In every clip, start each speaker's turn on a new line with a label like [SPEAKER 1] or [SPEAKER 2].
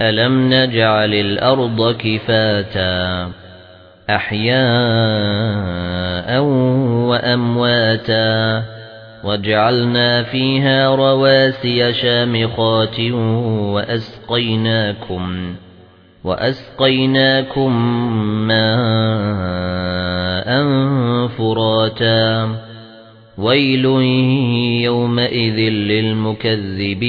[SPEAKER 1] أَلَمْ نَجْعَلِ الْأَرْضَ كِفَاتًا أَحْيَاءً وَأَمْوَاتًا وَجَعَلْنَا فِيهَا رَوَاسِيَ شَامِخَاتٍ وَأَسْقَيْنَاكُمْ وَأَسْقَيْنَاكُم مَّاءً فُرَاتًا وَيْلٌ يَوْمَئِذٍ لِّلْمُكَذِّبِينَ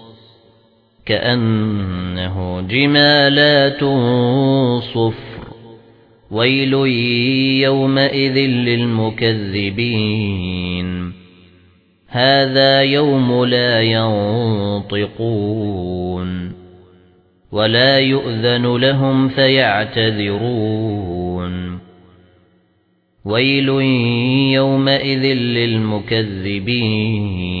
[SPEAKER 1] كأنه جمالات صفر. ويل يومئذ للمكذبين. هذا يوم لا ينطقون. ولا يؤذن لهم فيعتذرون. ويل يومئذ للمكذبين.